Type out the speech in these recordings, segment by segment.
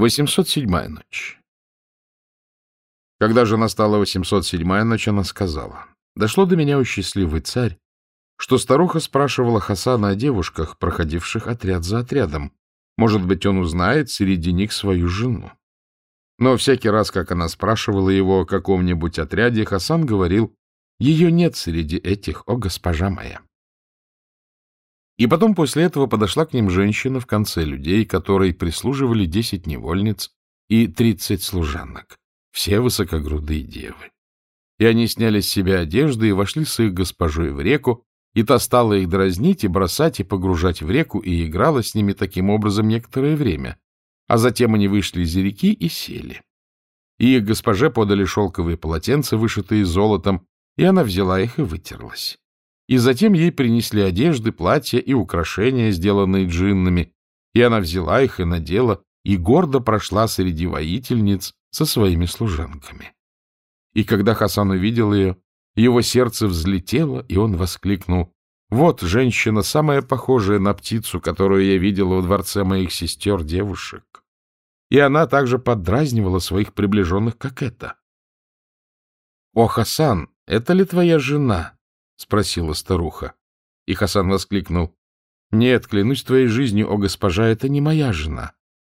807-я ночь. Когда же настала 807-я ночь, она сказала, «Дошло до меня, о счастливый царь, что старуха спрашивала Хасана о девушках, проходивших отряд за отрядом. Может быть, он узнает среди них свою жену. Но всякий раз, как она спрашивала его о каком-нибудь отряде, Хасан говорил, «Ее нет среди этих, о госпожа моя». И потом после этого подошла к ним женщина в конце людей, которой прислуживали десять невольниц и тридцать служанок, все высокогрудые девы. И они сняли с себя одежды и вошли с их госпожой в реку, и та стала их дразнить и бросать и погружать в реку, и играла с ними таким образом некоторое время. А затем они вышли из реки и сели. И их госпоже подали шелковые полотенца, вышитые золотом, и она взяла их и вытерлась и затем ей принесли одежды, платья и украшения, сделанные джиннами, и она взяла их и надела, и гордо прошла среди воительниц со своими служанками. И когда Хасан увидел ее, его сердце взлетело, и он воскликнул, «Вот женщина, самая похожая на птицу, которую я видела во дворце моих сестер-девушек». И она также поддразнивала своих приближенных, как это. «О, Хасан, это ли твоя жена?» — спросила старуха. И Хасан воскликнул. — Нет, клянусь твоей жизнью, о госпожа, это не моя жена,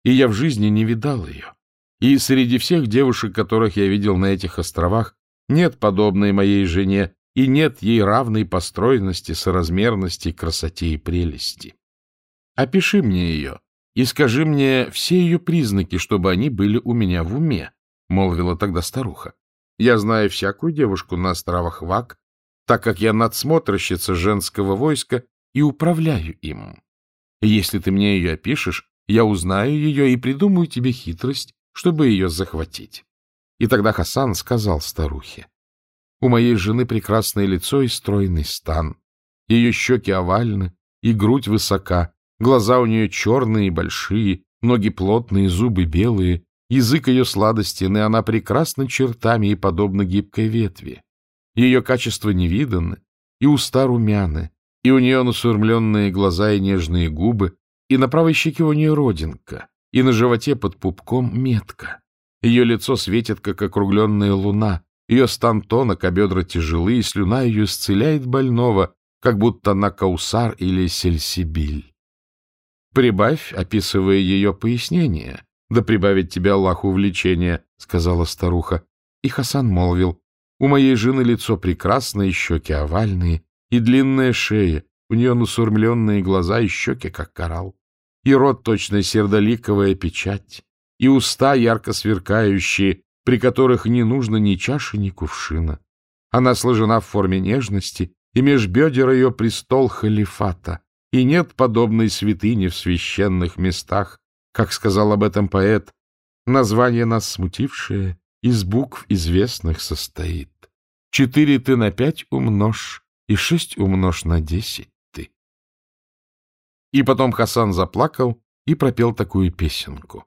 и я в жизни не видал ее. И среди всех девушек, которых я видел на этих островах, нет подобной моей жене, и нет ей равной по стройности, соразмерности, красоте и прелести. Опиши мне ее и скажи мне все ее признаки, чтобы они были у меня в уме, — молвила тогда старуха. Я знаю всякую девушку на островах Вак, так как я надсмотрщица женского войска и управляю им. если ты мне ее опишешь, я узнаю ее и придумаю тебе хитрость, чтобы ее захватить. И тогда Хасан сказал старухе, «У моей жены прекрасное лицо и стройный стан. Ее щеки овальны, и грудь высока, глаза у нее черные и большие, ноги плотные, зубы белые, язык ее сладостен, и она прекрасна чертами и подобна гибкой ветви. Ее качества невиданны, и уста румяны, и у нее насурмленные глаза и нежные губы, и на правой щеке у нее родинка, и на животе под пупком метка. Ее лицо светит, как округленная луна, ее стан тонок, а бедра тяжелы, и слюна ее исцеляет больного, как будто она каусар или сельсибиль. Прибавь, описывая ее пояснение, да прибавить тебе Аллах увлечение, — сказала старуха. И Хасан молвил, у моей жены лицо прекрасное, щеки овальные, и длинная шея, у нее насурмленные глаза и щеки, как коралл, и рот точно сердоликовая печать, и уста ярко сверкающие, при которых не нужно ни чаши, ни кувшина. Она сложена в форме нежности, и меж бедер ее престол халифата, и нет подобной святыни в священных местах, как сказал об этом поэт, название нас смутившее из букв известных состоит. Четыре ты на пять умножь, и шесть умножь на десять ты. И потом Хасан заплакал и пропел такую песенку.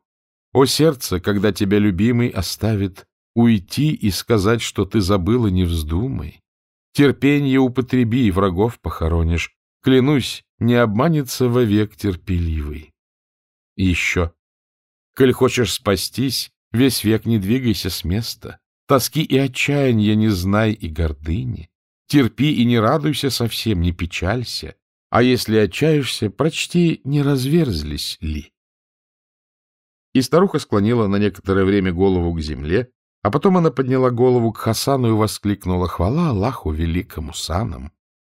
О сердце, когда тебя любимый оставит, уйти и сказать, что ты забыла, не вздумай. Терпенье употреби, и врагов похоронишь. Клянусь, не обманется вовек терпеливый. Еще. Коль хочешь спастись, весь век не двигайся с места. Тоски и отчаяния не знай и гордыни. Терпи и не радуйся совсем, не печалься. А если отчаешься, прочти, не разверзлись ли. И старуха склонила на некоторое время голову к земле, а потом она подняла голову к Хасану и воскликнула «Хвала Аллаху великому санам!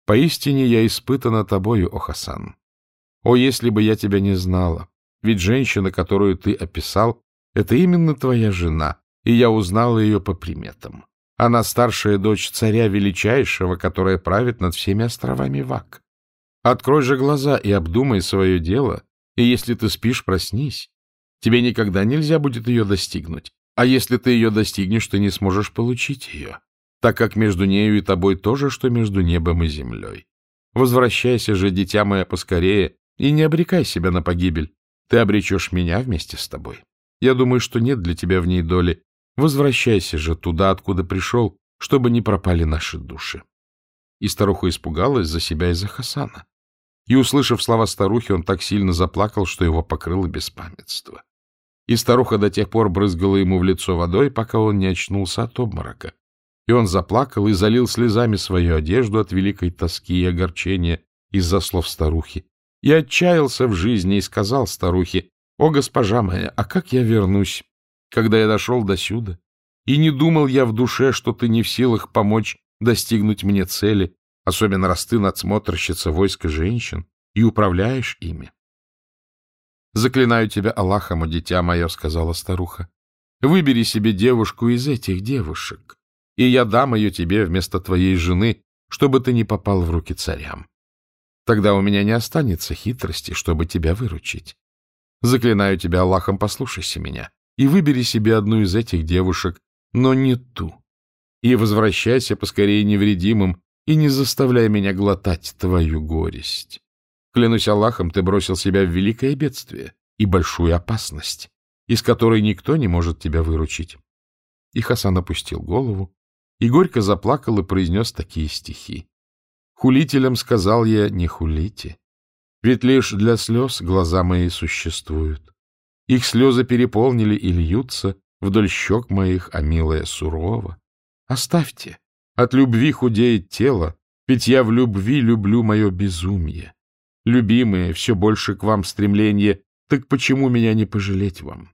Поистине я испытана тобою, о Хасан! О, если бы я тебя не знала! Ведь женщина, которую ты описал, это именно твоя жена, и я узнал ее по приметам. Она старшая дочь царя величайшего, которая правит над всеми островами Вак. Открой же глаза и обдумай свое дело, и если ты спишь, проснись. Тебе никогда нельзя будет ее достигнуть, а если ты ее достигнешь, ты не сможешь получить ее, так как между нею и тобой то же, что между небом и землей. Возвращайся же, дитя мое, поскорее, и не обрекай себя на погибель. Ты обречешь меня вместе с тобой. Я думаю, что нет для тебя в ней доли, Возвращайся же туда, откуда пришел, чтобы не пропали наши души. И старуха испугалась за себя и за Хасана. И, услышав слова старухи, он так сильно заплакал, что его покрыло беспамятство. И старуха до тех пор брызгала ему в лицо водой, пока он не очнулся от обморока. И он заплакал и залил слезами свою одежду от великой тоски и огорчения из-за слов старухи. И отчаялся в жизни и сказал старухе, «О, госпожа моя, а как я вернусь, когда я дошел до сюда? И не думал я в душе, что ты не в силах помочь достигнуть мне цели, особенно раз ты надсмотрщица войска женщин и управляешь ими. «Заклинаю тебя Аллахом, дитя мое», — сказала старуха. «Выбери себе девушку из этих девушек, и я дам ее тебе вместо твоей жены, чтобы ты не попал в руки царям. Тогда у меня не останется хитрости, чтобы тебя выручить. Заклинаю тебя Аллахом, послушайся меня, и выбери себе одну из этих девушек, но не ту. И возвращайся поскорее невредимым, и не заставляй меня глотать твою горесть. Клянусь Аллахом, ты бросил себя в великое бедствие и большую опасность, из которой никто не может тебя выручить. И Хасан опустил голову и горько заплакал и произнес такие стихи. Хулителям сказал я, не хулите, ведь лишь для слез глаза мои существуют. Их слезы переполнили и льются вдоль щек моих, а милая сурова. Оставьте, от любви худеет тело, ведь я в любви люблю мое безумие. Любимые, все больше к вам стремление, так почему меня не пожалеть вам?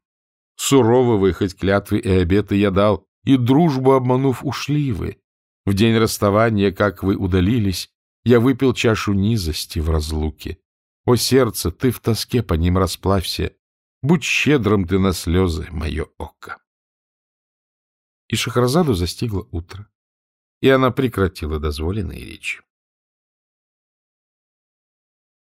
Сурово вы, хоть клятвы и обеты я дал, и дружбу обманув ушли вы. В день расставания, как вы удалились, я выпил чашу низости в разлуке. О, сердце, ты в тоске по ним расплавься, будь щедрым ты на слезы, мое око. И Шахразаду застигло утро, и она прекратила дозволенные речи.